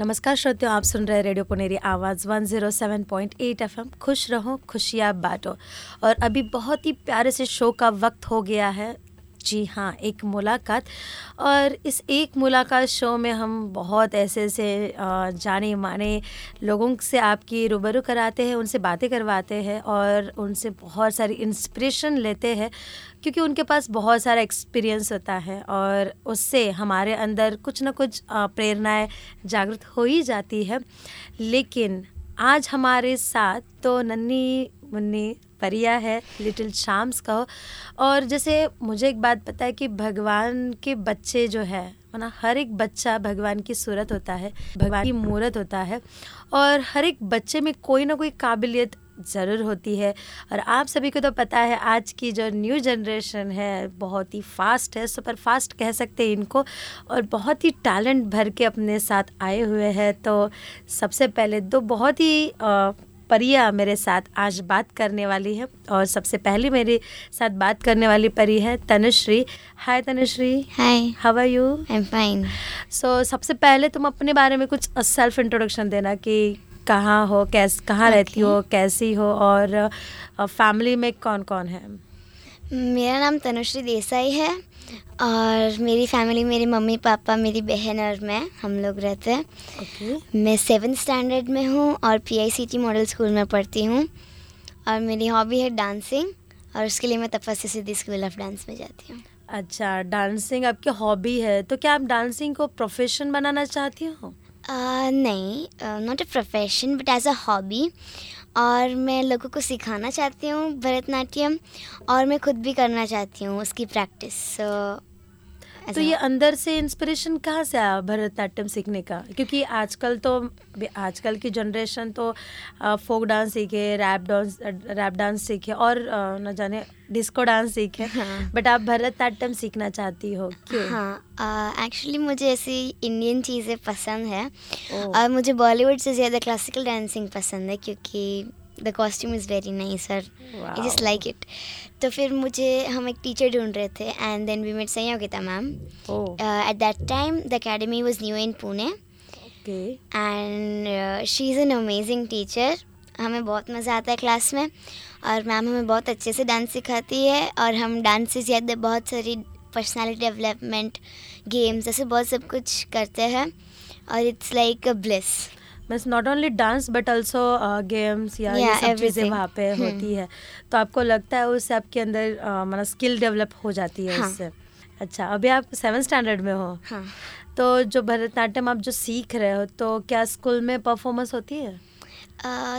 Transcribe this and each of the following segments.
नमस्कार श्रोतियों, आप सुन रहे रेडियो पुनेरी आवाज़ 107.8 एफएम खुश रहो, खुशियाँ बांटो। और अभी बहुत ही प्यारे से शो का वक्त हो गया है। जी हाँ एक मुलाकात। और इस एक मुलाकात शो में हम बहुत ऐसे ऐसे जाने माने लोगों से आपकी रूबरू कराते हैं, उनसे बातें करवाते हैं और उनसे बहुत सारी इंस्पिरेशन लेते हैं, क्योंकि उनके पास बहुत सारा एक्सपीरियंस होता है और उससे हमारे अंदर कुछ ना कुछ प्रेरणाएँ जागृत हो ही जाती है। लेकिन आज हमारे साथ तो नन्ही मुन्नी परिया है लिटिल शाम्स का और जैसे मुझे एक बात पता है कि भगवान के बच्चे जो है ना, हर एक बच्चा भगवान की सूरत होता है, भगवान की मूर्त होता है। और हर एक बच्चे में कोई ना कोई काबिलियत ज़रूर होती है। और आप सभी को तो पता है, आज की जो न्यू जनरेशन है, बहुत ही फास्ट है सुपर फास्ट कह सकते हैं इनको। और बहुत ही टैलेंट भर के अपने साथ आए हुए हैं। तो सबसे पहले दो बहुत ही परिया मेरे साथ आज बात करने वाली है और सबसे पहले मेरे साथ बात करने वाली परी है Tanushree. Hi Tanushree. Hi how are you I am fine so सबसे पहले तुम अपने बारे में कुछ सेल्फ इंट्रोडक्शन देना कि कहाँ हो कैस कहाँ okay. रहती हो कैसी हो और फैमिली में कौन कौन है? मेरा नाम तनुश्री देसाई है। और मेरी फैमिली मेरी मम्मी पापा मेरी बहन और मैं हम लोग रहते हैं। Okay. मैं सेवन स्टैंडर्ड में हूँ और पीआईसीटी मॉडल स्कूल में पढ़ती हूँ। और मेरी हॉबी है डांसिंग और उसके लिए मैं तपस्या सिद्धि स्कूल ऑफ़ डांस में जाती हूँ। अच्छा डांसिंग आपकी हॉबी है तो क्या आप डांसिंग को प्रोफेशन बनाना चाहती हो? uh, नहीं not a profession but as a hobby और मैं लोगों को सिखाना चाहती हूँ भरतनाट्यम और मैं खुद भी करना चाहती हूँ उसकी प्रैक्टिस सो तो ये अंदर से इंस्पिरेशन कहाँ से आया भरतनाट्यम सीखने का? क्योंकि आजकल तो आजकल की जनरेशन तो फोक डांस सीखे रैप डांस रैप डांस सीखे और न जाने डिस्को डांस सीखे। हाँ. बट आप भरतनाट्यम सीखना चाहती हो क्यों? हाँ एक्चुअली मुझे ऐसी इंडियन चीज़ें पसंद है। और मुझे बॉलीवुड से ज़्यादा क्लासिकल डांसिंग पसंद है क्योंकि the costume is very nice sir I just like it तो फिर मुझे हम एक टीचर ढूंढ रहे थे and then we met Sanyogita ma'am at that time the academy was new in Pune and she is an amazing teacher हमें बहुत मज़ा आता है क्लास में। और मैम हमें बहुत अच्छे से डांस सिखाती है। और हम डांस से ज़्यादा बहुत सारी पर्सनालिटी डेवलपमेंट गेम्स ऐसे बहुत सब कुछ करते हैं। और it's like a bliss means not only dance but also games या yeah, ये सब चीज़ें वहाँ पे hmm. होती है। तो आपको लगता है उससे आपके अंदर uh, मतलब स्किल डेवलप हो जाती है हाँ. उससे? अच्छा अभी आप सेवन स्टैंडर्ड में हो। हाँ. तो जो भरतनाट्यम आप जो सीख रहे हो तो क्या स्कूल में परफॉर्मेंस होती है?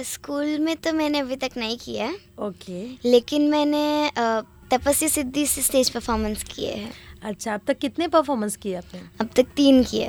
स्कूल uh, में तो मैंने अभी तक नहीं किया है। ओके। okay. लेकिन मैंने uh, तपस्या सिद्धि से स्टेज परफॉर्मेंस किए हैं। अच्छा अब तक कितने परफॉर्मेंस किए आपने? अब तक तीन किए।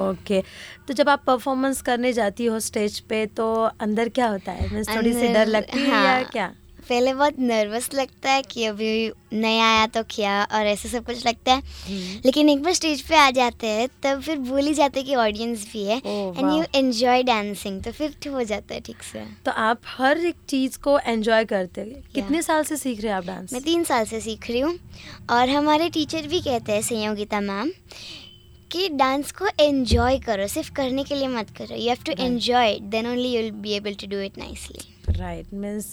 ओके। तो जब आप परफॉर्मेंस करने जाती हो स्टेज पे तो अंदर क्या होता है? थोड़ी सी डर लगती है या हाँ। क्या? पहले बहुत नर्वस लगता है कि अभी नया आया तो क्या? और ऐसे सब कुछ लगता है। हम्म। लेकिन एक बार स्टेज पे आ जाते हैं तब फिर भूल ही जाते हैं कि ऑडियंस भी है। एंड यू एंजॉय डांसिंग तो फिर हो जाता है ठीक से। तो आप हर एक चीज़ को एंजॉय करते हैं? कितने साल से सीख रहे हैं आप डांस मैं तीन साल से सीख रही हूँ। और हमारे टीचर भी कहते हैं संयोगिता मैम कि डांस को एंजॉय करो सिर्फ़ करने के लिए मत करो। You have to enjoy then only you will be able to do it nicely right means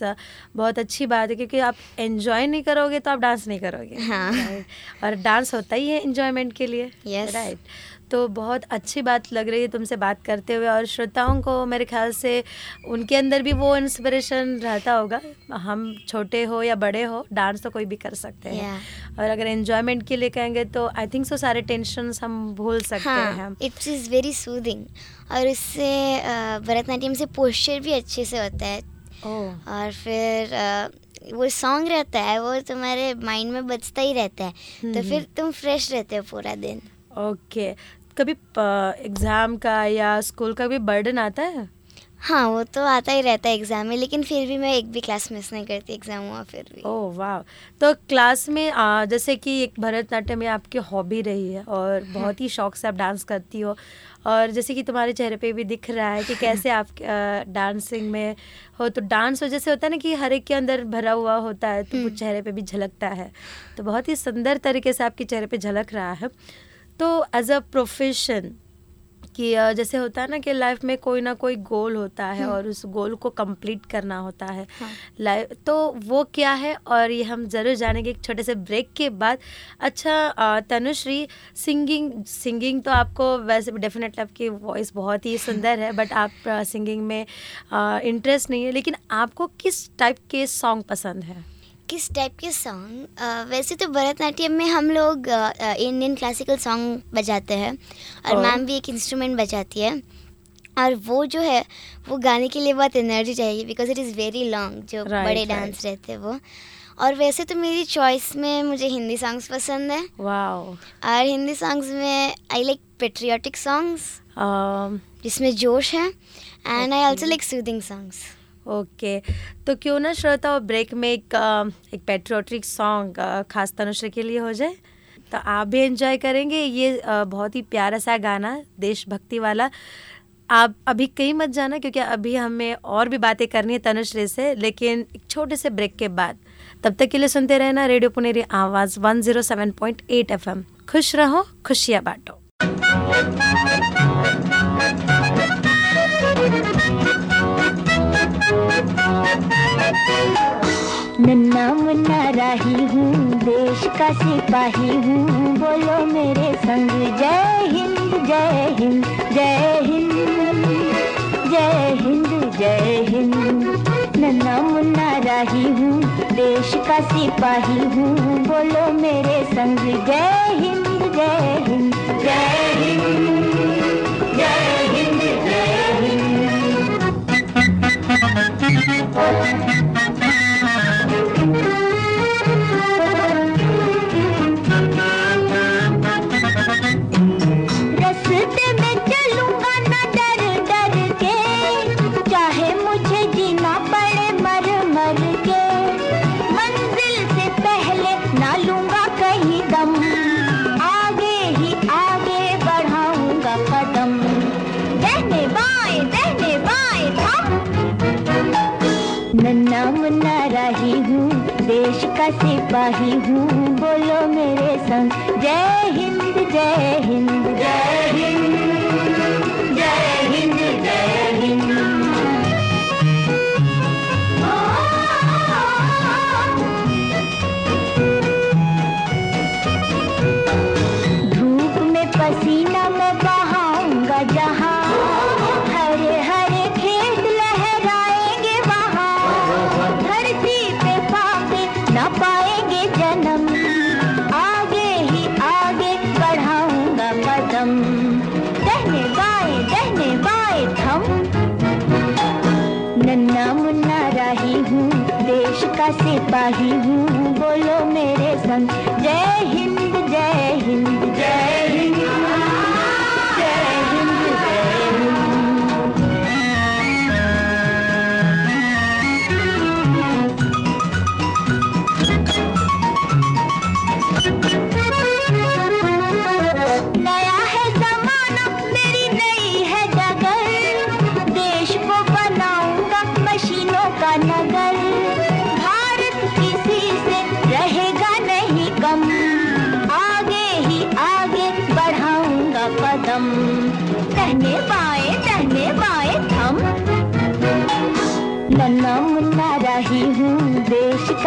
बहुत अच्छी बात है क्योंकि आप एंजॉय नहीं करोगे तो आप डांस नहीं करोगे। हाँ। Right? और डांस होता ही है एंजॉयमेंट के लिए। यस राइट तो बहुत अच्छी बात लग रही है तुमसे बात करते हुए और श्रोताओं को मेरे ख्याल से उनके अंदर भी वो इंस्पिरेशन रहता होगा। हम छोटे हो या बड़े हो डांस तो कोई भी कर सकते हैं। Yeah. और अगर एंजॉयमेंट के लिए कहेंगे तो आई थिंक सो सारे टेंशन हम भूल सकते हाँ, हैं इट्स इज़ वेरी सूदिंग और इससे भरतनाट्यम से पोस्चर भी अच्छे से होता है। Oh. और फिर वो सॉन्ग रहता है वो तुम्हारे माइंड में बजता ही रहता है। तो हम्म, फिर हम्म। तुम फ्रेश रहते हो पूरा दिन। ओके कभी एग्ज़ाम का या स्कूल का भी बर्डन आता है? हाँ वो तो आता ही रहता है एग्ज़ाम में लेकिन फिर भी मैं एक भी क्लास मिस नहीं करती एग्ज़ाम हुआ फिर भी। ओह वाह। तो क्लास में आ, जैसे कि एक भरतनाट्यम में आपकी हॉबी रही है और हाँ। बहुत ही शौक से आप डांस करती हो और जैसे कि तुम्हारे चेहरे पे भी दिख रहा है कि कैसे आप डांसिंग में हो तो डांस वजह से होता है ना कि हर एक के अंदर भरा हुआ होता है तो वो हम्म। चेहरे पे भी झलकता है। तो बहुत ही सुंदर तरीके से आपके चेहरे पे झलक रहा है। तो एज अ प्रोफेशन कि जैसे होता है ना कि लाइफ में कोई ना कोई गोल होता है हम्म। और उस गोल को कंप्लीट करना होता है हाँ. लाइफ तो वो क्या है और ये हम ज़रूर जानेंगे एक छोटे से ब्रेक के बाद अच्छा तनुश्री सिंगिंग सिंगिंग तो आपको वैसे डेफिनेटली आपकी वॉइस बहुत ही सुंदर है बट आप सिंगिंग में इंटरेस्ट नहीं है लेकिन आपको किस टाइप के सॉन्ग पसंद है किस टाइप के सॉन्ग वैसे तो भरतनाट्यम में हम लोग इंडियन क्लासिकल सॉन्ग बजाते हैं और मैम भी एक इंस्ट्रूमेंट बजाती है। और वो जो है वो गाने के लिए बहुत एनर्जी चाहिए because it is very long जो right, बड़े डांस right. रहते हैं वो। और वैसे तो मेरी चॉइस में मुझे हिंदी सॉन्ग्स पसंद है। Wow. और हिंदी सॉन्ग्स में आई लाइक पेट्रियाटिक सॉन्ग्स जिसमें जोश है। And I also like soothing songs okay. तो क्यों ना श्रोता ब्रेक में एक एक पेट्रोटिक सॉन्ग खास तनुश्री के लिए हो जाए। तो आप भी एंजॉय करेंगे। ये बहुत ही प्यारा सा गाना, देशभक्ति वाला। आप अभी कहीं मत जाना क्योंकि अभी हमें और भी बातें करनी है तनुश्री से, लेकिन एक छोटे से ब्रेक के बाद। तब तक के लिए सुनते रहना रेडियो पुनेरी आवाज़ 107.8 एफएम खुश रहो, खुशियाँ बांटो। नन्ना मुन्ना राही हूँ, देश का सिपाही हूँ। बोलो मेरे संग, जय हिंद जय हिंद जय हिंद। जय हिंद जय हिंद। नन्ना मुन्ना राही हूँ, देश का सिपाही हूँ। बोलो मेरे संग, जय हिंद जय हिंद जय हिंद।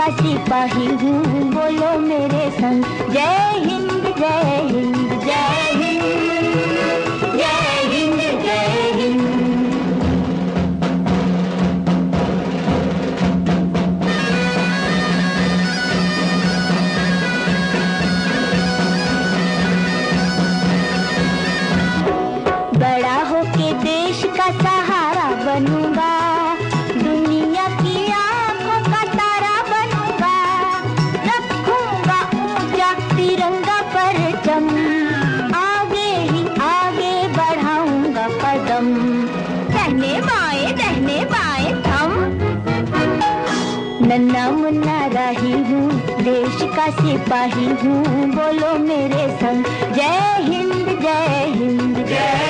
का सिपाही हूँ बोलो मेरे संग। जय हिंद जय हिंद। सिपाही हूँ बोलो मेरे संग। जय हिंद जय हिंद जय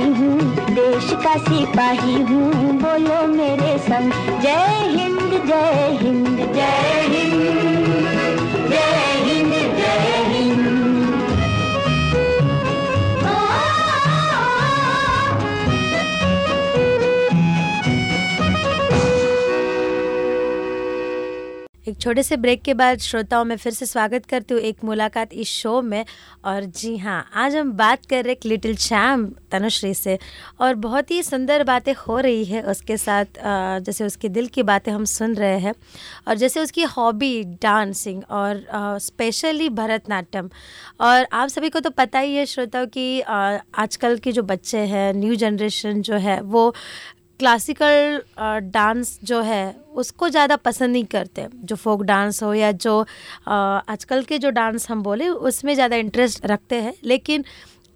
राही हूँ। देश का सिपाही हूँ। बोलो मेरे संग। जय हिंद जय हिंद जय छोटे से ब्रेक के बाद श्रोताओं में फिर से स्वागत करती हूँ एक मुलाकात इस शो में। और जी हाँ आज हम बात कर रहे एक लिटिल चैम तनुश्री से और बहुत ही सुंदर बातें हो रही है उसके साथ जैसे उसके दिल की बातें हम सुन रहे हैं और जैसे उसकी हॉबी डांसिंग और स्पेशली भरतनाट्यम। और आप सभी को तो पता ही है श्रोताओं की आजकल के जो बच्चे हैं, न्यू जनरेशन जो है, वो क्लासिकल डांस जो है उसको ज़्यादा पसंद नहीं करते। जो फोक डांस हो या जो आजकल के जो डांस हम बोले उसमें ज़्यादा इंटरेस्ट रखते हैं। लेकिन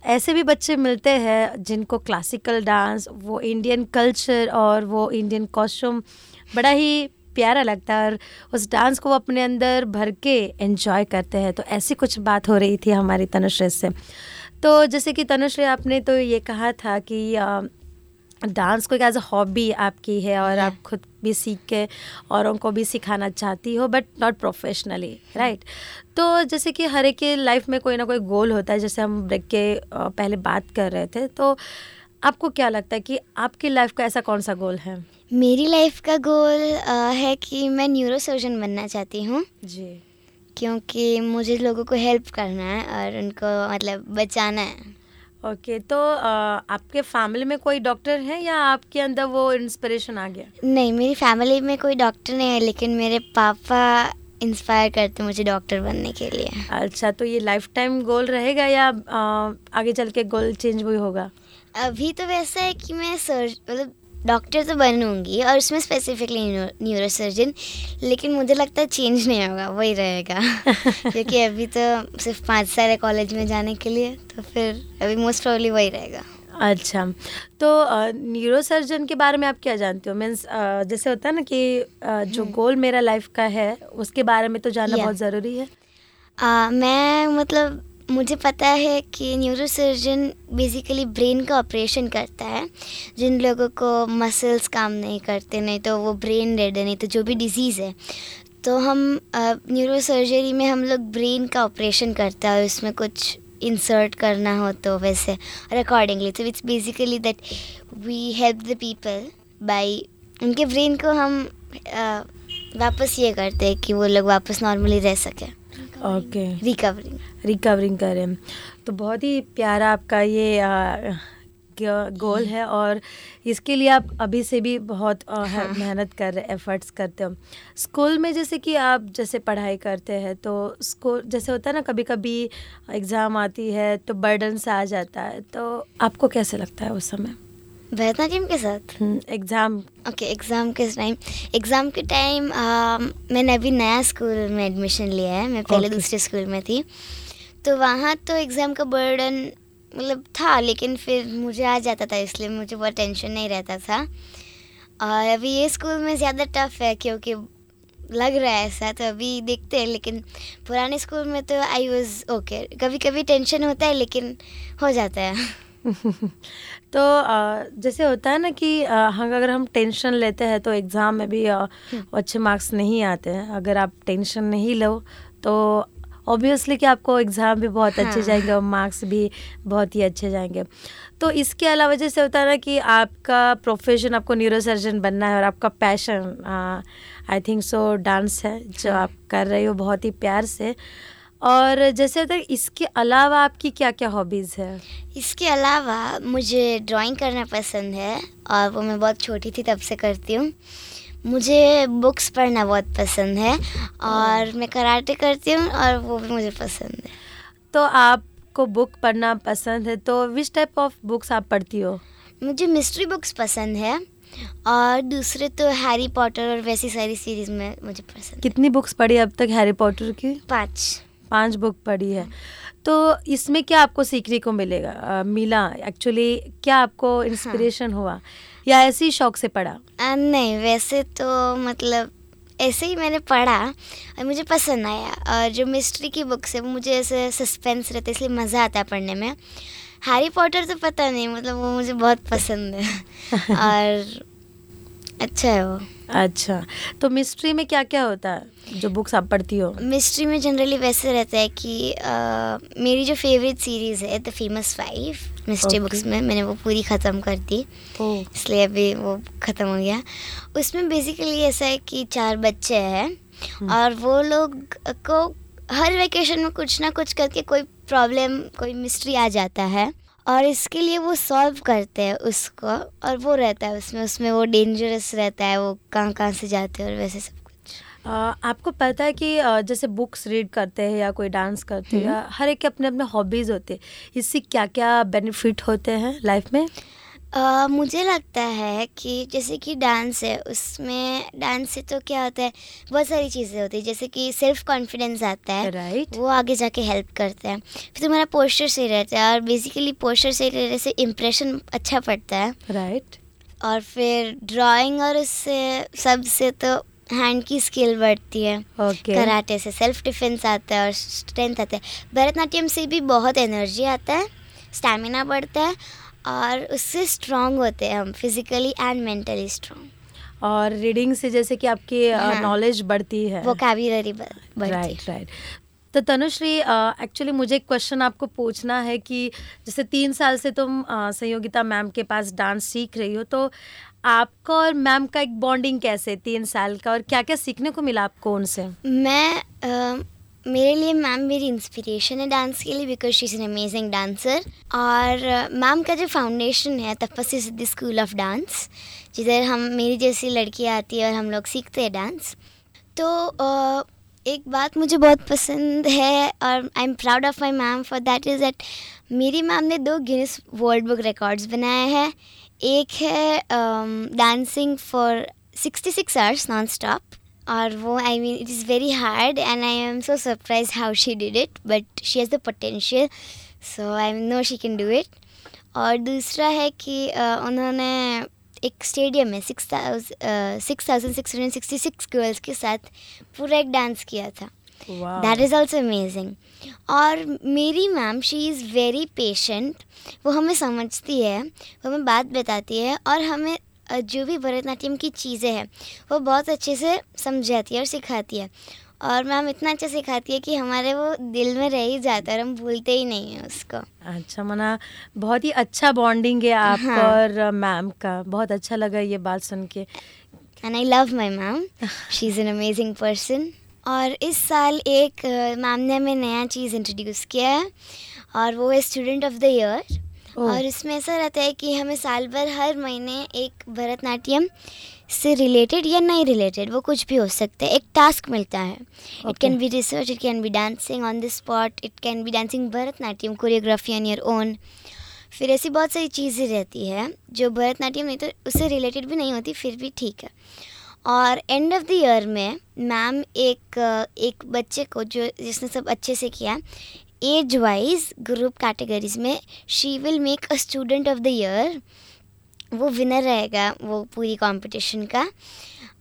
ऐसे भी बच्चे मिलते हैं जिनको क्लासिकल डांस वो इंडियन कल्चर और वो इंडियन कॉस्ट्यूम बड़ा ही प्यारा लगता है और उस डांस को वो अपने अंदर भर के एंजॉय करते हैं। तो ऐसी कुछ बात हो रही थी हमारी तनुश्री से। तो जैसे कि तनुश्री आपने तो ये कहा था कि अ, डांस को एक एज अ हॉबी आपकी है और yeah. आप खुद भी सीख के औरों को भी सिखाना चाहती हो बट नॉट प्रोफेशनली राइट तो जैसे कि हर एक के लाइफ में कोई ना कोई गोल होता है जैसे हम ब्रेक के पहले बात कर रहे थे तो आपको क्या लगता है कि आपकी लाइफ का ऐसा कौन सा गोल है? मेरी लाइफ का गोल अ, है कि मैं न्यूरो सर्जन बनना चाहती हूँ। जी। क्योंकि मुझे लोगों को हेल्प करना है और उनको मतलब बचाना है। ओके okay, तो आ, आपके फैमिली में कोई डॉक्टर है या आपके अंदर वो इंस्पिरेशन आ गया? नहीं मेरी फैमिली में कोई डॉक्टर नहीं है लेकिन मेरे पापा इंस्पायर करते मुझे डॉक्टर बनने के लिए। अच्छा तो ये लाइफ टाइम गोल रहेगा या आ, आगे चल के गोल चेंज भी होगा? अभी तो वैसा है कि मैं सर्ज मतलब डॉक्टर तो बनूँगी और उसमें स्पेसिफिकली न्यूरो सर्जन लेकिन मुझे लगता है चेंज नहीं होगा वही रहेगा। क्योंकि अभी तो सिर्फ़ पाँच साल है कॉलेज में जाने के लिए तो फिर अभी मोस्ट प्रॉब्ली वही रहेगा। अच्छा तो न्यूरो सर्जन के बारे में आप क्या जानते हो? मीन्स जैसे होता है ना कि जो गोल मेरा लाइफ का है उसके बारे में तो जानना बहुत ज़रूरी है। आ, मैं मतलब मुझे पता है कि न्यूरो सर्जन बेसिकली ब्रेन का ऑपरेशन करता है। जिन लोगों को मसल्स काम नहीं करते नहीं तो वो ब्रेन डेड है नहीं तो जो भी डिज़ीज़ है। तो हम न्यूरो सर्जरी में हम लोग ब्रेन का ऑपरेशन करते हैं और उसमें कुछ इंसर्ट करना हो तो वैसे और अकॉर्डिंगली तो it's basically that we help the people by उनके ब्रेन को हम आ, वापस ये करते हैं कि वो लोग वापस नॉर्मली रह सकें। ओके रिकवरिंग रिकवरिंग करें तो बहुत ही प्यारा आपका ये ग- गोल है और इसके लिए आप अभी से भी बहुत हाँ। मेहनत कर रहे एफर्ट्स करते हो। स्कूल में जैसे कि आप जैसे पढ़ाई करते हैं तो स्कूल जैसे होता है ना कभी कभी एग्ज़ाम आती है तो बर्डन सा आ जाता है तो आपको कैसे लगता है उस समय? भरतनाट्यम के साथ? एग्ज़ाम ओके एग्ज़ाम के टाइम एग्ज़ाम के टाइम मैंने अभी नया स्कूल में एडमिशन लिया है। मैं पहले Okay. दूसरे स्कूल में थी। तो वहाँ तो एग्ज़ाम का बर्डन मतलब था लेकिन फिर मुझे आ जाता था इसलिए मुझे बहुत टेंशन नहीं रहता था। और अभी ये स्कूल में ज़्यादा टफ है क्योंकि लग रहा है ऐसा तो अभी देखते हैं लेकिन पुराने स्कूल में तो आई वॉज़ ओके कभी कभी टेंशन होता है लेकिन हो जाता है। तो जैसे होता है ना कि हम अगर हम टेंशन लेते हैं तो एग्ज़ाम में भी अच्छे मार्क्स नहीं आते हैं अगर आप टेंशन नहीं लो तो ऑब्वियसली कि आपको एग्ज़ाम भी बहुत अच्छे हाँ। जाएँगे और मार्क्स भी बहुत ही अच्छे जाएँगे तो इसके अलावा जैसे होता है ना कि आपका प्रोफेशन आपको न्यूरो सर्जन बनना है और आपका passion I think so dance है जो हाँ। आप कर रही हो बहुत ही प्यार से और जैसे है इसके अलावा आपकी क्या क्या हॉबीज़ है? इसके अलावा मुझे ड्राइंग करना पसंद है और वो मैं बहुत छोटी थी तब से करती हूँ। मुझे बुक्स पढ़ना बहुत पसंद है और मैं कराटे करती हूँ और वो भी मुझे पसंद है। तो आपको बुक पढ़ना पसंद है तो विच टाइप ऑफ़ बुक्स आप पढ़ती हो? मुझे मिस्ट्री बुक्स पसंद है और दूसरे तो हैरी पॉटर और वैसी सारी सीरीज़ में मुझे पसंद कितनी बुक्स पढ़ी अब तक हैरी पॉटर की? पाँच। पाँच बुक पढ़ी है। तो इसमें क्या आपको सीखने को मिलेगा? अ, मिला? एक्चुअली क्या आपको इंस्पिरेशन हाँ। हुआ? या ऐसे ही शौक से पढ़ा? आ, नहीं वैसे तो मतलब ऐसे ही मैंने पढ़ा और मुझे पसंद आया। और जो मिस्ट्री की बुक्स है वो मुझे ऐसे सस्पेंस रहते इसलिए मज़ा आता है पढ़ने में। हैरी पॉटर तो पता नहीं मतलब वो मुझे बहुत पसंद है। और अच्छा है वो। अच्छा। तो मिस्ट्री में क्या क्या होता है जो बुक्स आप पढ़ती हो? मिस्ट्री में जनरली वैसे रहता है कि आ, मेरी जो फेवरेट सीरीज़ है the famous five mystery books में मैंने वो पूरी ख़त्म कर दी। इसलिए अभी वो ख़त्म हो गया। उसमें बेसिकली ऐसा है कि चार बच्चे हैं और वो लोग को हर वेकेशन में कुछ ना कुछ करके कोई प्रॉब्लम कोई मिस्ट्री आ जाता है। और इसके लिए वो सॉल्व करते हैं उसको और वो रहता है उसमें उसमें वो डेंजरस रहता है वो कहाँ कहाँ से जाते हैं और वैसे सब कुछ। आ, आपको पता है कि जैसे बुक्स रीड करते हैं या कोई डांस करते हैं हर एक के अपने अपने हॉबीज़ होते हैं। इससे क्या क्या बेनिफिट होते हैं लाइफ में? अ, मुझे लगता है कि जैसे कि डांस है उसमें डांस से तो क्या होता है बहुत सारी चीज़ें होती है जैसे कि सेल्फ कॉन्फिडेंस आता है राइट वो आगे जाके हेल्प करता है। फिर तुम्हारा पोस्चर सही रहता है और बेसिकली पोस्चर सही रहने से इम्प्रेशन अच्छा पड़ता है। Right right. और फिर ड्राइंग और उससे सबसे तो हैंड की स्किल बढ़ती है। ओके कराटे से सेल्फ डिफेंस आता है और स्ट्रेंथ आता है। भरतनाट्यम से भी बहुत एनर्जी आता है स्टैमिना बढ़ता है और उससे स्ट्रांग होते हैं हम फिजिकली एंड मेंटली स्ट्रांग और रीडिंग से जैसे कि आपकी हाँ। नॉलेज बढ़ती है। वोकेबुलरी बढ़ती राइट राइट तो तनुश्री एक्चुअली मुझे एक क्वेश्चन आपको पूछना है कि जैसे तीन साल से तुम संयोगिता मैम के पास डांस सीख रही हो तो आपका और मैम का एक बॉन्डिंग कैसे तीन साल का और क्या क्या सीखने को मिला आपको उनसे? मैं मेरे लिए मैम मेरी इंस्पिरेशन है डांस के लिए because she is an amazing dancer और मैम का जो फाउंडेशन है तपस्या सिद्धि स्कूल ऑफ़ डांस जिधर हम, मेरी जैसी लड़कियाँ आती है और हम लोग सीखते हैं डांस तो एक बात मुझे बहुत पसंद है और I am proud of my ma'am for that is that मेरी मैम ने दो गिनीस वर्ल्ड बुक रिकॉर्ड्स बनाए हैं. एक है dancing for 66 hours non stop और वो I mean it is very hard and I am so surprise how she did it but she has the potential so I know she can do it और दूसरा है कि उन्होंने एक stadium में six six thousand six hundred sixty six girls के साथ पूरा एक डांस किया था। दैट इज़ ऑल्सो अमेजिंग और मेरी ma'am she is very patient वो हमें समझती है वो हमें बात बताती है और हमें जो भी भरतनाट्यम की चीज़ें हैं वो बहुत अच्छे से समझाती है और सिखाती है। और मैम इतना अच्छा सिखाती है कि हमारे वो दिल में रह ही जाता है और हम भूलते ही नहीं हैं उसको। अच्छा मना बहुत ही अच्छा बॉन्डिंग है आपका हाँ। और मैम का। बहुत अच्छा लगा ये बात सुन के। And I love my ma'am she is an amazing person और इस साल एक मैम ने हमें नया चीज़ इंट्रोड्यूस किया है और वो है स्टूडेंट ऑफ़ द ईयर। और इसमें ऐसा रहता है कि हमें साल भर हर महीने एक भरतनाट्यम से रिलेटेड या नहीं रिलेटेड वो कुछ भी हो सकता है। एक टास्क मिलता है। It can be research it can be dancing on the spot it can be dancing Bharatanatyam choreography on your own फिर ऐसी बहुत सारी चीज़ें रहती है जो भरतनाट्यम नहीं तो उससे रिलेटेड भी नहीं होती फिर भी ठीक है। और एंड ऑफ़ द ईयर में मैम एक एक बच्चे को जो जिसने सब अच्छे से किया एज वाइज ग्रुप कैटेगरीज में she will make a student of the year वो विनर रहेगा वो पूरी कंपटीशन का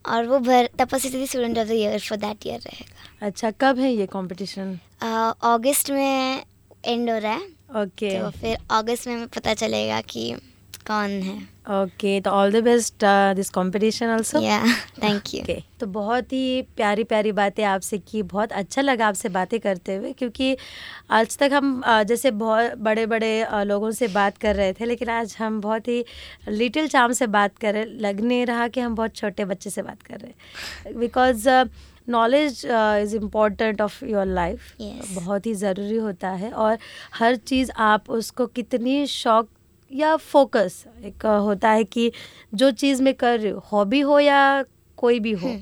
और वो भर तपस्या student of the year for that year रहेगा। अच्छा कब है ये कंपटीशन अगस्त uh, में एंड हो रहा है। Okay okay. तो फिर अगस्त में हमें पता चलेगा कि कौन है? ओके तो all the best this competition also या थैंक यू ओके तो बहुत ही प्यारी प्यारी बातें आपसे की बहुत अच्छा लगा आपसे बातें करते हुए क्योंकि आज तक हम अ, जैसे बहुत बड़े बड़े अ, लोगों से बात कर रहे थे लेकिन आज हम बहुत ही लिटिल चाम से बात कर रहे लग नहीं रहा कि हम बहुत छोटे बच्चे से बात कर रहे हैं। Because knowledge is important of your life बहुत ही ज़रूरी होता है और हर चीज़ आप उसको कितनी शौक या फोकस एक होता है कि जो चीज़ मैं कर रही हूँ हॉबी हो या कोई भी हो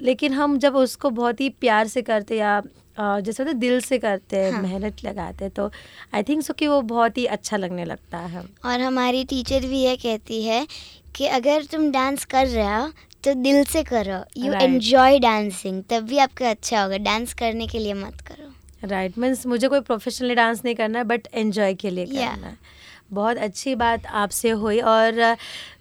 लेकिन हम जब उसको बहुत ही प्यार से करते या जैसे होता दिल से करते हैं हाँ। मेहनत लगाते हैं तो आई थिंक सो कि वो बहुत ही अच्छा लगने लगता है और हमारी टीचर भी ये कहती है कि अगर तुम डांस कर रहे हो तो दिल से करो यू. एन्जॉय डांसिंग तब भी आपका अच्छा होगा डांस करने के लिए मत करो राइट right. मीन्स मुझे कोई प्रोफेशनली डांस नहीं करना है बट एंजॉय के लिए Yeah. करना है बहुत अच्छी बात आपसे हुई और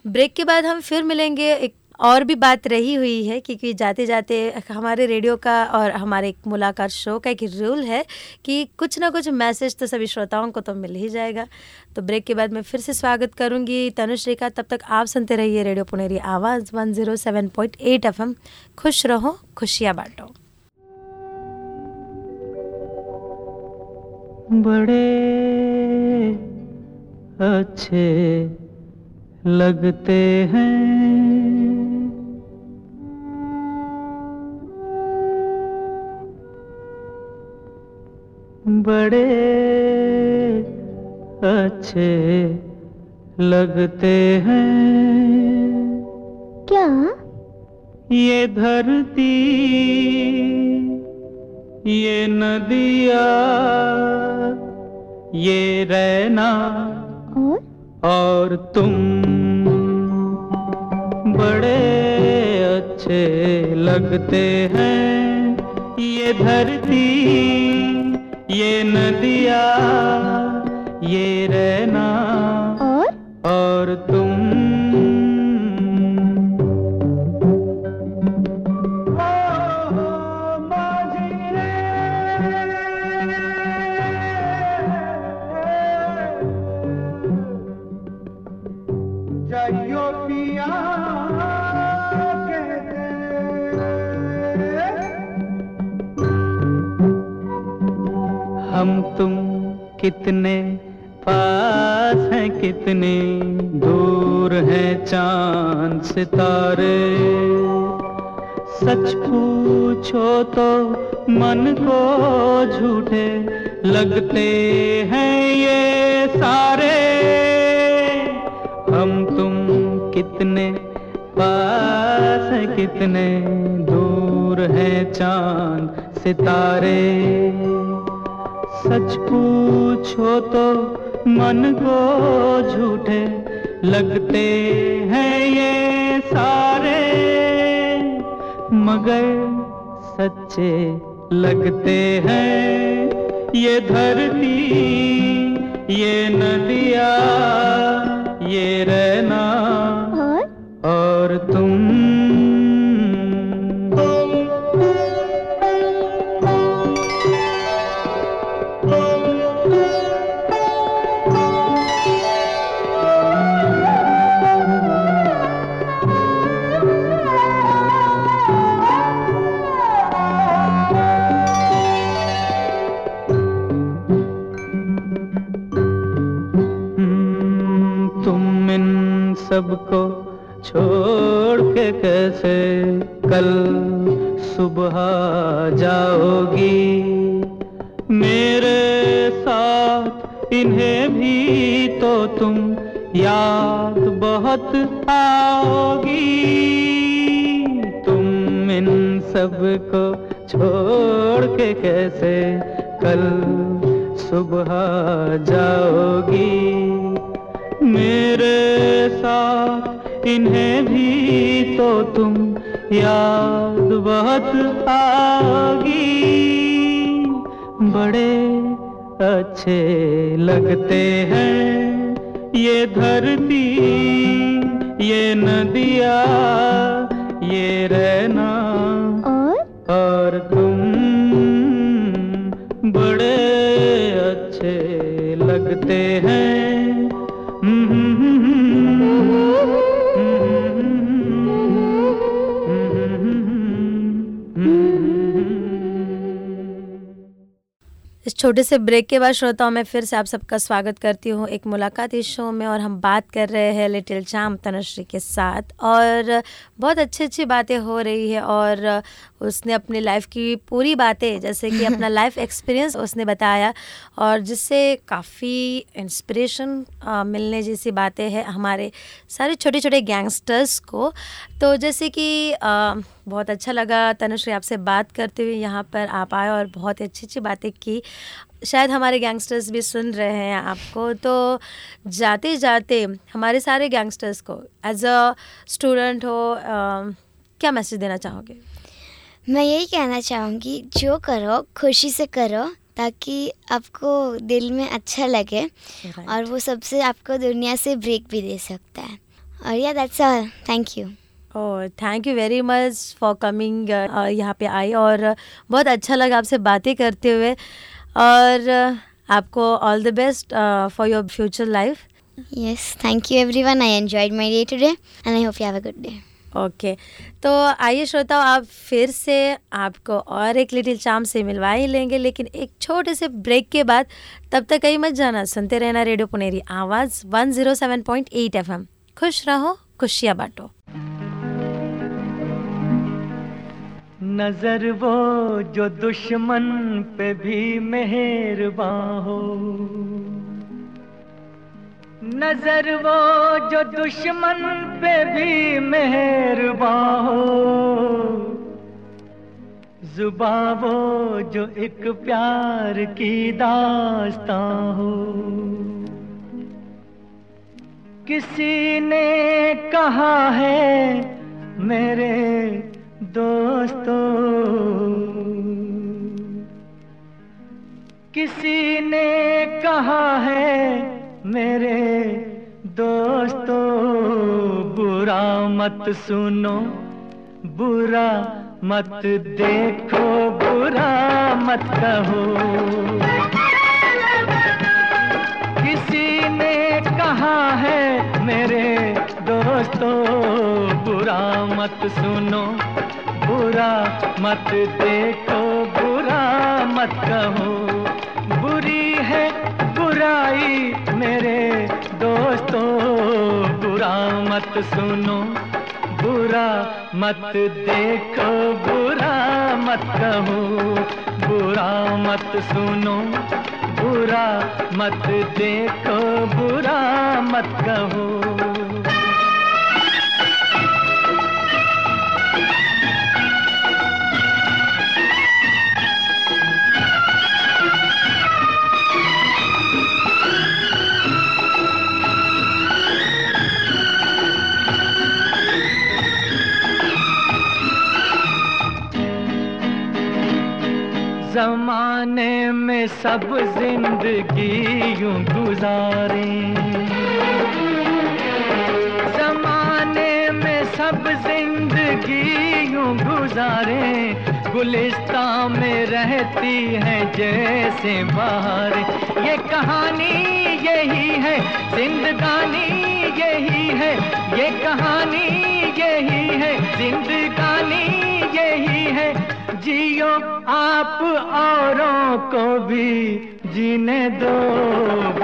ब्रेक के बाद हम फिर मिलेंगे। एक और भी बात रही हुई है क्योंकि जाते जाते हमारे रेडियो का और हमारे एक मुलाकात शो का एक रूल है कि कुछ ना कुछ मैसेज तो सभी श्रोताओं को तो मिल ही जाएगा। तो ब्रेक के बाद मैं फिर से स्वागत करूँगी तनुश्री का तब तक आप सुनते रहिए रेडियो पुनेरी आवाज़ 107.8 एफएम। खुश रहो, खुशियाँ बांटो। बड़े अच्छे लगते हैं। बड़े अच्छे लगते हैं। क्या? ये धरती ये नदिया ये रहना और? और तुम बड़े अच्छे लगते हैं। ये धरती ये नदिया ये रहना। और? और तुम कितने पास हैं, कितने दूर हैं चाँद सितारे। सच पूछो तो मन को झूठे लगते हैं ये सारे। हम तुम कितने पास हैं, कितने दूर हैं चाँद सितारे। सच पूछो तो मन को झूठे लगते हैं ये सारे मगर सच्चे लगते हैं। ये धरती ये नदिया ये रहना और? और कैसे कल सुबह जाओगी। मेरे साथ इन्हें भी तो तुम याद बहुत आओगी। तुम इन सबको छोड़ के कैसे कल सुबह जाओगी? मेरे साथ इन्हें भी तो तुम याद बहुत आगी। बड़े अच्छे लगते हैं ये धरती ये नदिया ये रहना और? और तुम बड़े अच्छे लगते हैं। इस छोटे से ब्रेक के बाद श्रोताओं, में फिर से आप सबका स्वागत करती हूँ एक मुलाकात इस शो में और हम बात कर रहे हैं लिटिल चाम तनश्री के साथ और बहुत अच्छी अच्छी बातें हो रही है और उसने अपनी लाइफ की पूरी बातें जैसे कि अपना लाइफ एक्सपीरियंस उसने बताया और जिससे काफ़ी इंस्पिरेशन मिलने जैसी बातें हैं हमारे सारे छोटे छोटे गैंगस्टर्स को। तो जैसे कि अ, बहुत अच्छा लगा तनुश्री आपसे बात करते हुए यहाँ पर आप आए और बहुत अच्छी अच्छी बातें की। शायद हमारे गैंगस्टर्स भी सुन रहे हैं आपको। तो जाते जाते हमारे सारे गैंगस्टर्स को एज अ स्टूडेंट हो अ, क्या मैसेज देना चाहोगे? मैं यही कहना चाहूँगी जो करो खुशी से करो ताकि आपको दिल में अच्छा लगे और वो सबसे आपको दुनिया से ब्रेक भी दे सकता है। और या that's all thank you oh thank you very much for coming यहाँ पे आई और बहुत अच्छा लगा आपसे बातें करते हुए। और uh, आपको all the best for your future life Yes, thank you everyone. I enjoyed my day today and I hope you have a good day. Okay. तो आइए श्रोताओ आप फिर से आपको और एक लिटिल चाम से मिलवा ही लेंगे, लेकिन एक छोटे से ब्रेक के बाद तब तक कहीं मत जाना। सुनते रहना रेडियो पुनेरी, आवाज़ 107.8 एफएम। खुश रहो, खुशियाँ बांटो। नज़र वो जो दुश्मन पे भी मेहरबान हो। नज़र वो जो दुश्मन पे भी मेहरबान हो। जुबा वो जो एक प्यार की दास्तां हो। किसी ने कहा है, मेरे दोस्तों। किसी ने कहा है मेरे दोस्तों, बुरा मत सुनो, बुरा मत देखो, बुरा मत कहो। किसी ने कहा है, मेरे दोस्तों, बुरा मत सुनो, बुरा मत देखो, बुरा मत कहो। बुराई मेरे दोस्तों, बुरा मत सुनो, बुरा मत देखो, बुरा मत कहो, बुरा मत सुनो, बुरा मत देखो, बुरा मत कहो। जमाने में सब ज़िंदगी यूँ गुजारे। जमाने में सब ज़िंदगी यूँ गुजारे। गुलिस्ता में रहती है जैसे बाहर। ये कहानी यही है, जिंदगानी यही है। ये कहानी यही है, जिंदगानी यही है। जियो, आप औरों को भी जीने दो।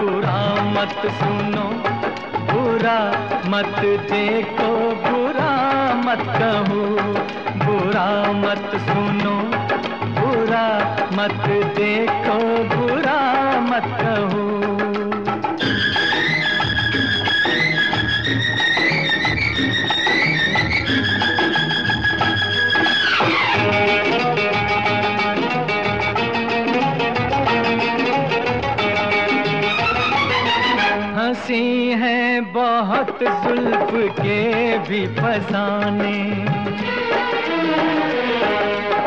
बुरा मत सुनो, बुरा मत देखो, बुरा मत कहो, बुरा मत सुनो, बुरा मत देखो, बुरा मत कहो। बहुत जुल्फ के भी फसाने।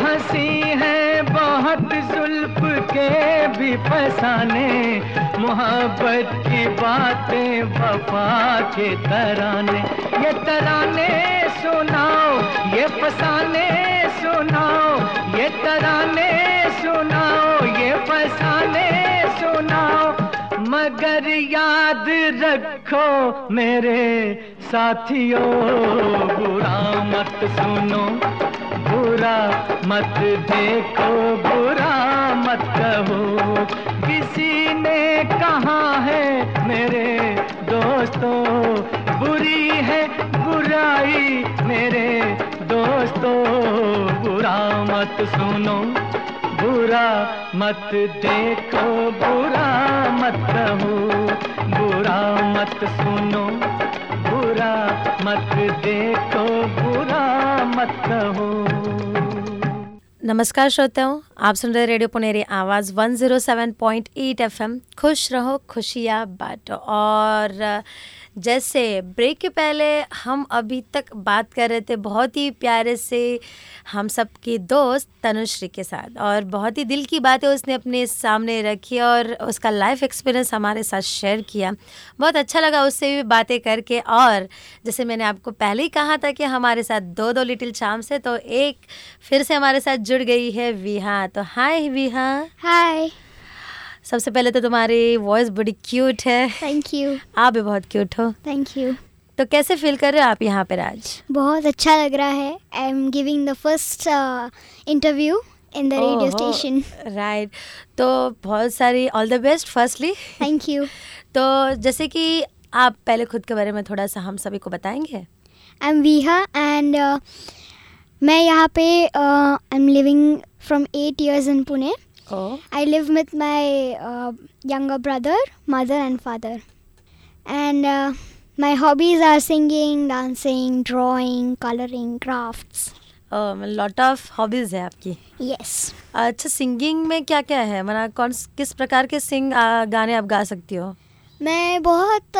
हँसी है बहुत जुल्फ के भी फसाने। मोहब्बत की बातें वफा के तराने। ये तराने सुनाओ, ये फसाने सुनाओ, ये तराने सुनाओ, ये फसाने सुनाओ। मगर याद रखो मेरे साथियों। बुरा मत सुनो, बुरा मत देखो, बुरा मत कहो। किसी ने कहा है मेरे दोस्तों, बुरी है बुराई मेरे दोस्तों। बुरा मत सुनो बुरा मत देखो, बुरा मत कहो। बुरा मत सुनो, बुरा मत देखो, बुरा मत कहो। नमस्कार श्रोताओं, आप सुन रहे रेडियो पुनेरी आवाज़ 107.8 एफएम। खुश रहो, खुशियाँ बांटो। और जैसे ब्रेक के पहले हम अभी तक बात कर रहे थे बहुत ही प्यारे से हम सब की दोस्त तनुश्री के साथ और बहुत ही दिल की बातें उसने अपने सामने रखी और उसका लाइफ एक्सपीरियंस हमारे साथ शेयर किया। बहुत अच्छा लगा उससे भी बातें करके और जैसे मैंने आपको पहले ही कहा था कि हमारे साथ दो दो लिटिल चाम्स है तो एक फिर से हमारे साथ जुड़ गई है विहा। तो हाय विहा। हाय सबसे पहले तो तुम्हारी वॉइस बड़ी क्यूट है। थैंक यू आप भी बहुत क्यूट हो। थैंक यू तो कैसे फील कर रहे हो आप यहाँ पे आज? बहुत अच्छा लग रहा है। I am giving the first interview in the radio station right तो बहुत सारी all the best firstly thank you तो जैसे कि आप पहले खुद के बारे में थोड़ा सा हम सभी को बताएँगे। आई एम वीहा एंड मैं यहाँ पे I am living from eight years in Pune oh I live with my uh, younger brother, mother, and father. And uh, my hobbies are singing, dancing, drawing, coloring, crafts. Lot of hobbies है आपकी Yes. अच्छा singing में क्या क्या है मतलब कौन किस प्रकार के सिंग गाने आप गा सकती हो मैं बहुत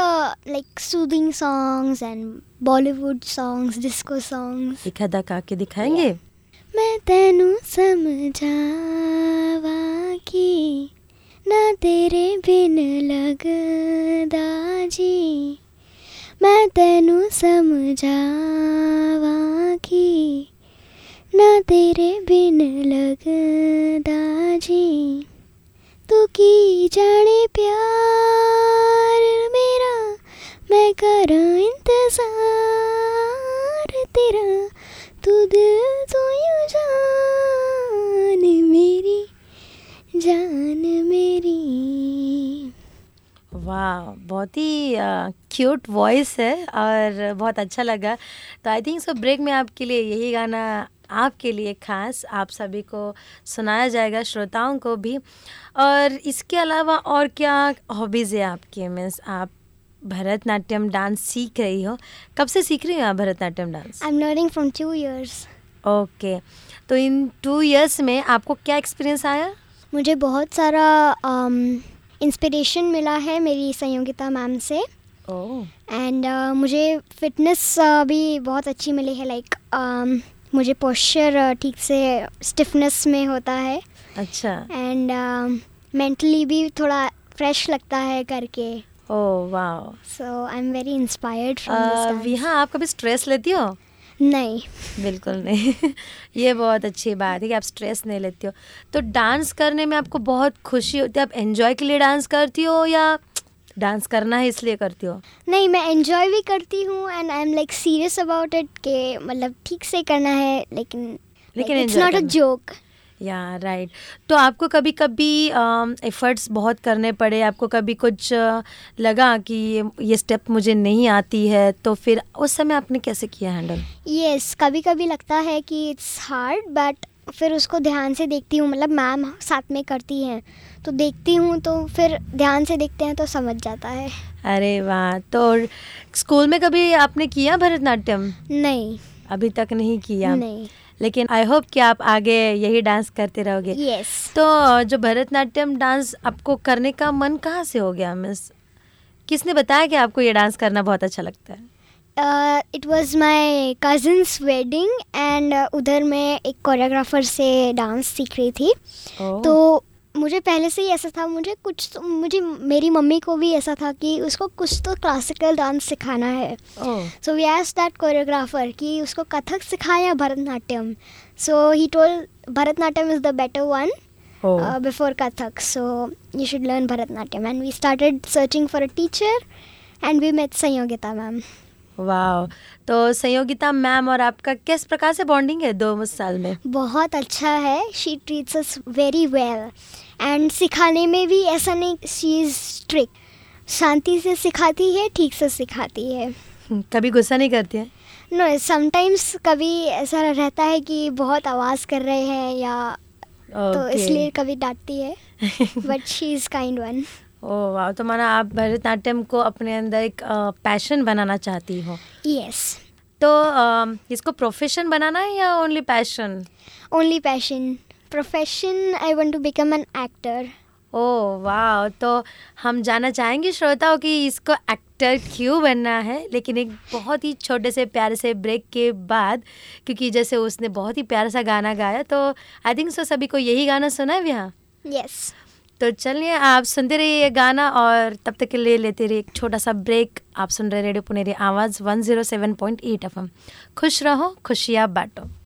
like soothing songs and Bollywood songs disco songs एक अदा गा के दिखाएँगे मैं तेनू समझावा कि ना तेरे बिन लगदा जी। मैं तेनू समझावा कि ना तेरे बिन लगदा जी। तू की जाने प्यार मेरा, मैं कਰਾਂ इंतज़ार तेरा तू दिल तो यूँ जान मेरी जान मेरी। वाह, बहुत ही क्यूट वॉइस है और बहुत अच्छा लगा। तो आई थिंक सो ब्रेक में आपके लिए यही गाना आपके लिए खास, आप सभी को सुनाया जाएगा, श्रोताओं को भी। और इसके अलावा और क्या हॉबीज़ है आपकी मीन्स आप भरतनाट्यम डांस सीख रही हो। कब से सीख रही हो आप Bharatanatyam dance? I am learning from two years okay तो इन टू इयर्स में आपको क्या एक्सपीरियंस आया? मुझे बहुत सारा इंस्पिरेशन um, मिला है मेरी संयोगिता मैम से। एंड मुझे फिटनेस uh, भी बहुत अच्छी मिली है लाइक like, um, मुझे पोस्चर ठीक से स्टिफनेस में होता है। अच्छा। एंड मेंटली uh, भी थोड़ा फ्रेश लगता है करके। ओह वाह so I am very inspired from Viha आप कभी स्ट्रेस लेती हो? नहीं। बिल्कुल नहीं। ये बहुत अच्छी बात है कि आप स्ट्रेस नहीं लेती हो। तो डांस करने में आपको बहुत खुशी होती है। आप एंजॉय के लिए डांस करती हो या डांस करना है इसलिए करती हो? नहीं मैं एंजॉय भी करती हूँ and I am like serious about it के मतलब ठीक से करना है लेकिन लेकिन इट्स नॉट अ जोक या राइट तो आपको कभी कभी एफर्ट्स बहुत करने पड़े? आपको कभी कुछ लगा कि ये ये स्टेप मुझे नहीं आती है? तो फिर उस समय आपने कैसे किया हैंडल यस कभी कभी लगता है कि इट्स हार्ड बट फिर उसको ध्यान से देखती हूँ। मतलब मैम साथ में करती हैं। तो देखती हूँ तो फिर ध्यान से देखते हैं तो समझ जाता है। अरे वाह! तो स्कूल में कभी आपने किया भरतनाट्यम? नहीं। अभी तक नहीं किया। नहीं। लेकिन आई होप कि आप आगे यही डांस करते रहोगे। यस तो जो भरतनाट्यम डांस आपको करने का मन कहाँ से हो गया मिस किसने बताया कि आपको ये डांस करना बहुत अच्छा लगता है? It was my cousin's wedding and उधर मैं एक कोरियोग्राफर से डांस सीख रही थी। Oh. तो मुझे पहले से ही ऐसा था मुझे कुछ तो मुझे मेरी मम्मी को भी ऐसा था कि उसको कुछ तो क्लासिकल डांस सिखाना है। सो वी एस दैट कोरियोग्राफर कि उसको कथक सिखाएँ या Bharatanatyam. So he told Bharatanatyam is the better one before Kathak so you should learn Bharatanatyam. And we started searching for a teacher and we met Sanyogita ma'am वाह तो Sanyogita ma'am और आपका किस प्रकार से बॉन्डिंग है दो साल में? बहुत अच्छा है। She treats us very well and सिखाने में भी ऐसा नहीं शी इज़ स्ट्रिक्ट शांति से सिखाती है ठीक से सिखाती है। कभी गुस्सा नहीं करती है? नो समटाइम्स कभी ऐसा रहता है कि बहुत आवाज़ कर रहे हैं या okay. तो इसलिए कभी डांटती है but she is kind one oh वाह तो माना आप भरतनाट्यम को अपने अंदर एक पैशन बनाना चाहती हो। Yes yes. तो अ, इसको प्रोफेशन बनाना है या only passion only passion profession I want to become an actor oh वाह तो हम जानना चाहेंगे श्रोताओं कि इसको एक्टर क्यों बनना है? लेकिन एक बहुत ही छोटे से प्यारे से ब्रेक के बाद क्योंकि जैसे उसने बहुत ही प्यारा सा गाना गाया तो आई थिंक सो सभी को यही गाना सुना है यहाँ? Yes yes. तो चलिए आप सुनते रहिए ये गाना और तब तक के लिए लेते रहिए एक छोटा सा ब्रेक आप सुन रहे रेडियो पुनेरी आवाज़ 107.8 एफएम। खुश रहो खुशियाँ बांटो।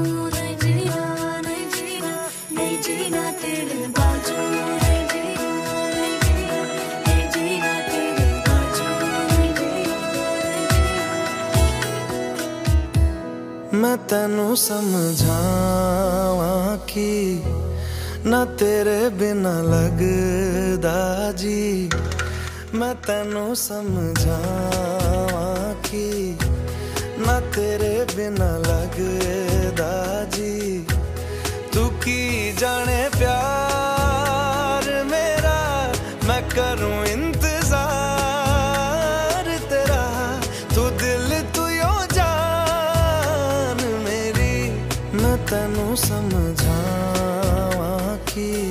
ਮੈਂ ਤੈਨੂੰ ਸਮਝਾਵਾਂ ਕਿ ਨਾ ਤੇਰੇ ਬਿਨਾ ਲੱਗਦਾ ਜੀ। ਮੈਂ ਤੈਨੂੰ ਸਮਝਾਵਾਂ ਕਿ ਨਾ ਤੇਰੇ ਬਿਨਾ ਲੱਗਦਾ ਜੀ। ਤੂੰ ਕੀ ਜਾਣੇ ਪਿਆਰ kid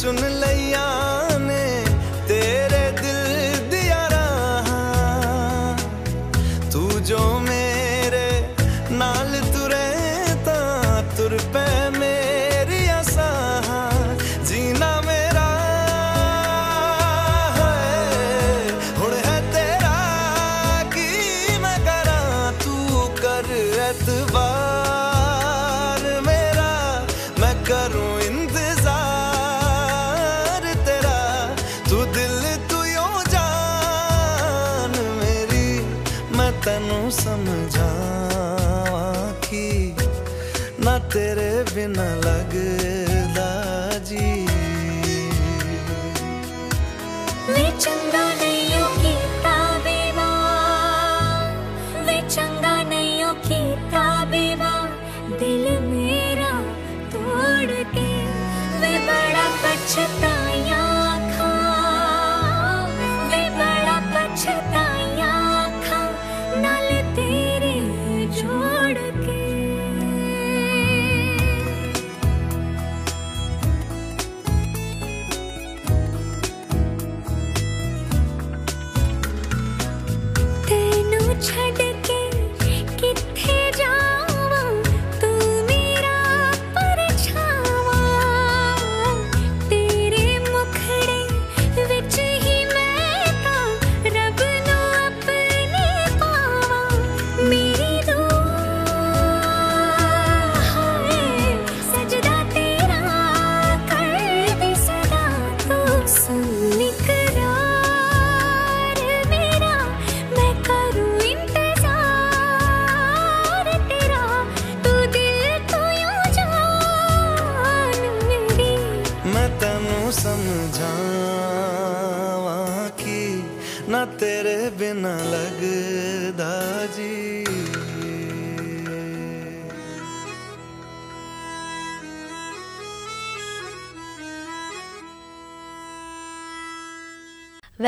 सुन living the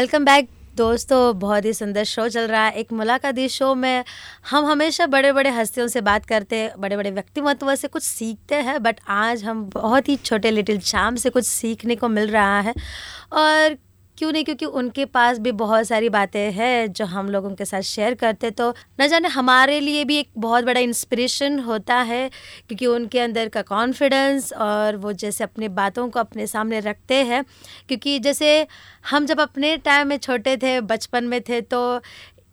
वेलकम बैक दोस्तों। बहुत ही सुंदर शो चल रहा है। एक मुलाकात शो में हम हमेशा बड़े बड़े हस्तियों से बात करते हैं बड़े बड़े व्यक्तिमत्व से कुछ सीखते हैं बट आज हम बहुत ही छोटे लिटिल शाम से कुछ सीखने को मिल रहा है। और क्यों नहीं? क्योंकि उनके पास भी बहुत सारी बातें हैं जो हम लोग उनके साथ शेयर करते तो न जाने हमारे लिए भी एक बहुत बड़ा इंस्पिरेशन होता है, क्योंकि उनके अंदर का कॉन्फिडेंस और वो जैसे अपने बातों को अपने सामने रखते हैं। क्योंकि जैसे हम जब अपने टाइम में छोटे थे, बचपन में थे तो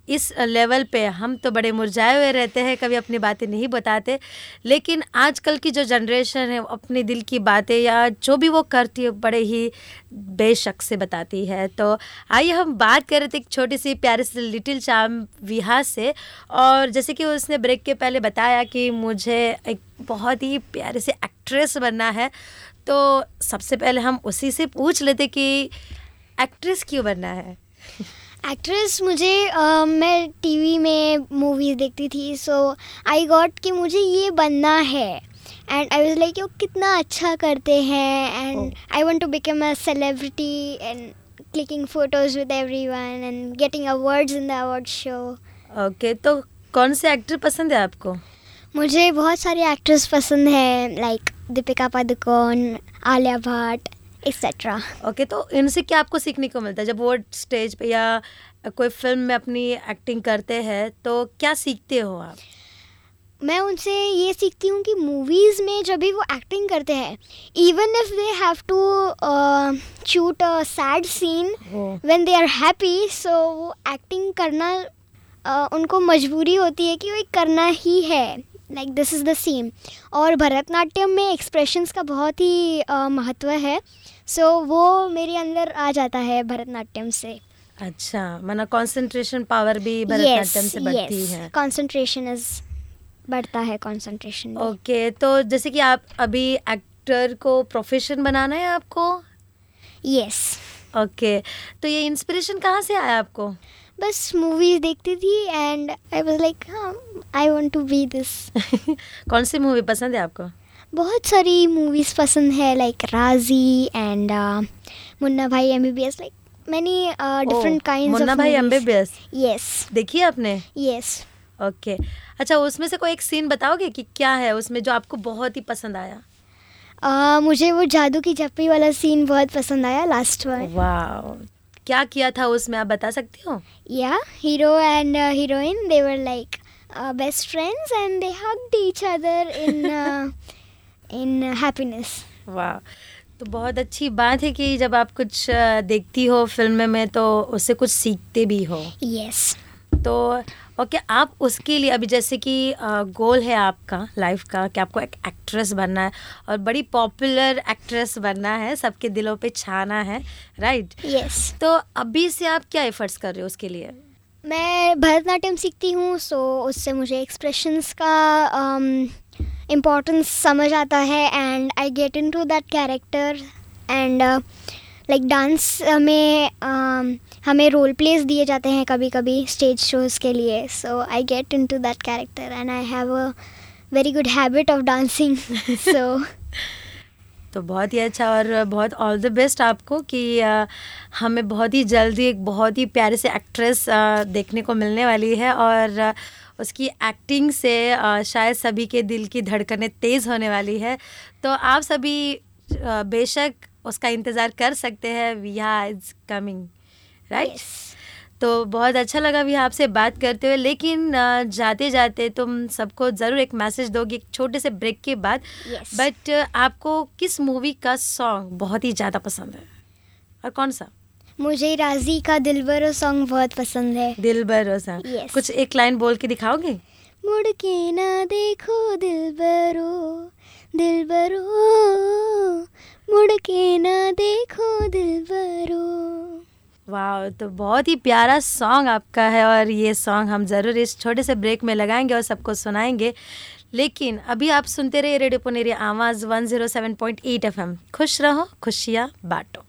इस लेवल पे हम तो बड़े मुरझाए हुए रहते हैं, कभी अपनी बातें नहीं बताते। लेकिन आजकल की जो जनरेशन है अपने दिल की बातें या जो भी वो करती है बड़े ही बेशक से बताती है। तो आइए हम बात कर रहे थे एक छोटी सी प्यारी सी लिटिल चाम विहा से। और जैसे कि उसने ब्रेक के पहले बताया कि मुझे एक बहुत ही प्यारे से एक्ट्रेस बनना है तो सबसे पहले हम उसी से पूछ लेते कि एक्ट्रेस क्यों बनना है? एक्ट्रेस मुझे अ, मैं टीवी में मूवीज़ देखती थी सो आई गॉट कि मुझे ये बनना है। एंड आई वाज लाइक वो कितना अच्छा करते हैं। And I want to become a celebrity and clicking photos with everyone and getting awards in the award show okay तो कौन से एक्टर पसंद है आपको? मुझे बहुत सारे एक्ट्रेस पसंद हैं like Deepika Padukone Alia Bhatt etcetera okay तो इनसे क्या आपको सीखने को मिलता है? जब वो स्टेज पे या कोई फ़िल्म में अपनी एक्टिंग करते हैं तो क्या सीखते हो आप? मैं उनसे ये सीखती हूँ कि मूवीज़ में जब भी वो एक्टिंग करते हैं even if they have to shoot a sad scene when they are happy so वो एक्टिंग करना uh, उनको मजबूरी होती है कि वो एक करना ही है like this is the same और भरतनाट्यम में एक्सप्रेशंस का बहुत ही uh, महत्व है। सो so, वो मेरे अंदर आ जाता है भरतनाट्यम से। अच्छा माना कंसंट्रेशन पावर भी भरतनाट्यम yes, से बढ़ती yes. है। कंसंट्रेशन इज़ बढ़ता है कंसंट्रेशन ओके okay, तो जैसे कि आप अभी एक्टर को प्रोफेशन बनाना है आपको? यस ओके okay, तो ये इंस्पिरेशन कहाँ से आया आपको? बस मूवीज़ देखती थी and I was like I want to be this कौन सी मूवी पसंद है आपको? बहुत सारी मूवीज़ पसंद है like Raazi and Munna Bhai M B B S like many different kind Munna Bhai MBBS yes देखिए आपने? यस ओके अच्छा उसमें से कोई एक सीन बताओगे कि क्या है उसमें जो आपको बहुत ही पसंद आया? Uh, मुझे वो जादू की झप्पी वाला सीन बहुत पसंद आया लास्ट वन वाह क्या किया था उसमें आप बता सकती हो? Yeah, hero and uh, heroine they were like uh, best friends and they hugged each uh, uh, happiness. वाह तो बहुत अच्छी बात है कि जब आप कुछ देखती हो फ़िल्म में तो उससे कुछ सीखते भी हो यस Yes. तो ओके okay, आप उसके लिए अभी जैसे कि गोल है आपका लाइफ का कि आपको एक एक्ट्रेस बनना है और बड़ी पॉपुलर एक्ट्रेस बनना है सबके दिलों पे छाना है राइट right? Yes Yes. तो अभी से आप क्या एफर्ट्स कर रहे हो उसके लिए मैं भरतनाट्यम सीखती हूँ सो उससे मुझे एक्सप्रेशंस का इम्पोर्टेंस समझ आता है and I get into that character and like dance में um, हमें रोल प्लेस दिए जाते हैं कभी कभी स्टेज शोज़ के लिए. So I get into that character and I have a very good habit of dancing so तो बहुत ही अच्छा और बहुत ऑल द बेस्ट आपको कि अ, हमें बहुत ही जल्दी एक बहुत ही प्यारे से एक्ट्रेस अ, देखने को मिलने वाली है और अ, उसकी एक्टिंग से शायद सभी के दिल की धड़कनें तेज़ होने वाली है। तो आप सभी बेशक उसका इंतज़ार कर सकते हैं विहा इज़ कमिंग राइट तो बहुत अच्छा लगा भी आपसे बात करते हुए। लेकिन जाते जाते तुम सबको ज़रूर एक मैसेज दोगे एक छोटे से ब्रेक के बाद। Yes. बट आपको किस मूवी का सॉन्ग बहुत ही ज़्यादा पसंद है? और कौन सा? मुझे राज़ी का दिलबरो सॉन्ग बहुत पसंद है। दिल भरोसा Yes. कुछ एक लाइन बोल के दिखाओगे? मुड़ के ना देखो दिलबरो दिलबरो। मुड़ के ना देखो दिलबरो। वाह तो बहुत ही प्यारा सॉन्ग आपका है और ये सॉन्ग हम ज़रूर इस छोटे से ब्रेक में लगाएँगे और सबको सुनाएँगे। लेकिन अभी आप सुनते रहिए रेडियो पुनेरी आवाज़ 107.8 एफएम खुश रहो खुशियाँ बांटो।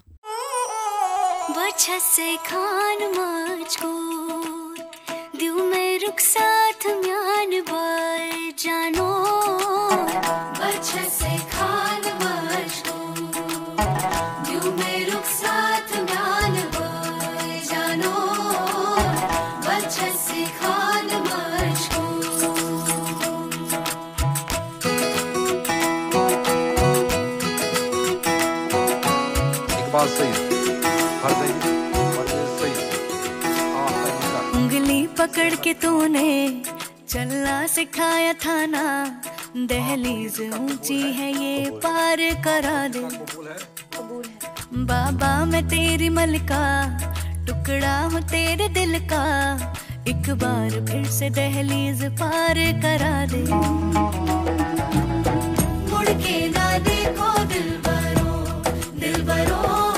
वजह से खान मुझको दिल में साथ जानो। वजह से खान में रुक साथ म्यान बार जानो। वजह से खान मुझको पकड़ के तूने चलना सिखाया था ना। दहलीज ऊँची है ये पार करा दे। बाबा मैं तेरी मलका टुकड़ा हूँ तेरे दिल का। एक बार फिर से दहलीज पार करा दे। मुड़ के ना देखो दिल बरो दिल बरो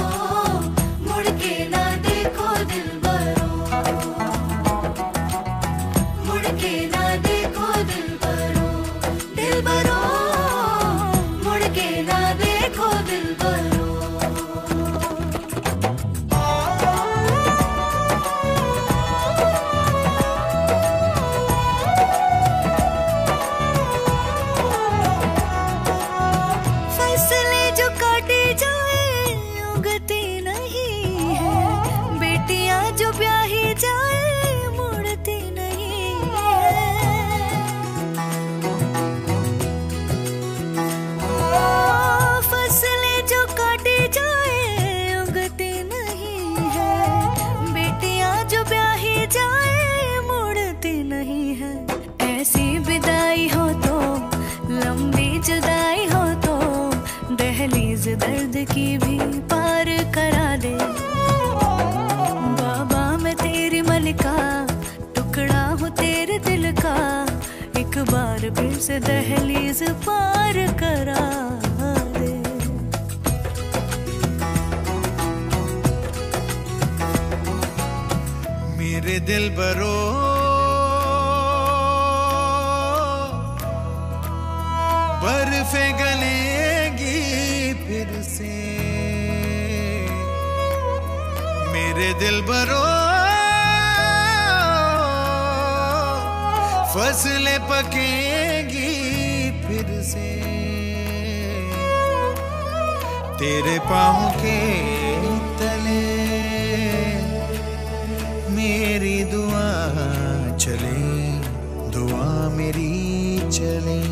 दिल बरो। बर्फे गलेगी फिर से। मेरे दिल बरो। फ़सलें पकेगी फिर से। तेरे पाँव के चले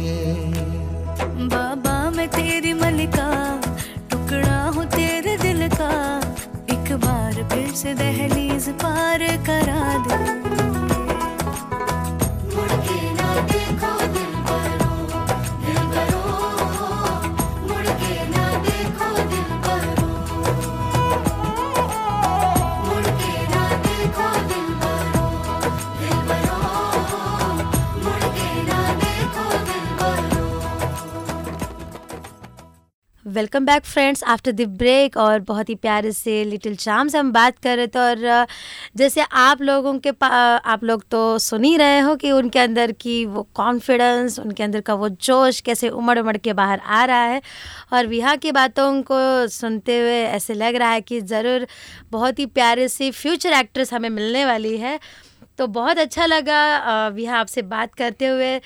welcome back friends after the break और बहुत ही प्यारे से लिटिल चाम से हम बात कर रहे थे और जैसे आप लोगों के पा आप लोग तो सुन ही रहे हो कि उनके अंदर की वो कॉन्फिडेंस उनके अंदर का वो जोश कैसे उमड़ उमड़ के बाहर आ रहा है। और विहा की बातों को सुनते हुए ऐसे लग रहा है कि ज़रूर बहुत ही प्यारे सी फ्यूचर एक्ट्रेस हमें मिलने वाली है। तो बहुत अच्छा लगा विहा आपसे बात करते हुए।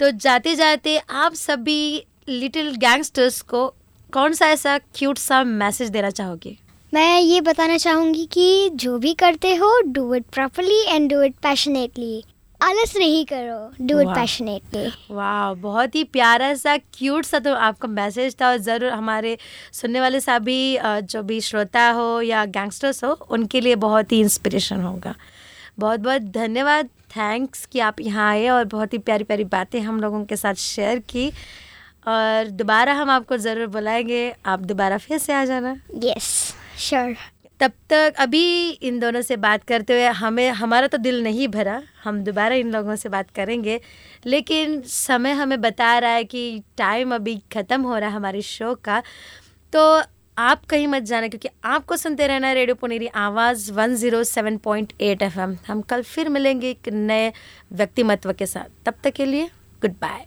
तो जाते जाते आप सभी लिटिल गैंगस्टर्स को कौन सा ऐसा क्यूट सा मैसेज देना चाहोगे? मैं ये बताना चाहूँगी कि जो भी करते हो do it properly and do it passionately आलस नहीं करो डू इट पैशनेटली वाह बहुत ही प्यारा सा क्यूट सा तो आपका मैसेज था और ज़रूर हमारे सुनने वाले सभी जो भी श्रोता हो या गैंगस्टर्स हो उनके लिए बहुत ही इंस्पिरेशन होगा। बहुत बहुत धन्यवाद। थैंक्स कि आप यहाँ आए और बहुत ही प्यारी प्यारी बातें हम लोगों के साथ शेयर की। और दोबारा हम आपको ज़रूर बुलाएँगे। आप दोबारा फिर से आ जाना। यस श्योर तब तक अभी इन दोनों से बात करते हुए हमें हमारा तो दिल नहीं भरा। हम दोबारा इन लोगों से बात करेंगे। लेकिन समय हमें बता रहा है कि टाइम अभी ख़त्म हो रहा है हमारे शो का। तो आप कहीं मत जाना क्योंकि आपको सुनते रहना है रेडियो पुनेरी आवाज़ 107.8 एफएम हम कल फिर मिलेंगे एक नए व्यक्तिमत्व के साथ। तब तक के लिए गुड बाय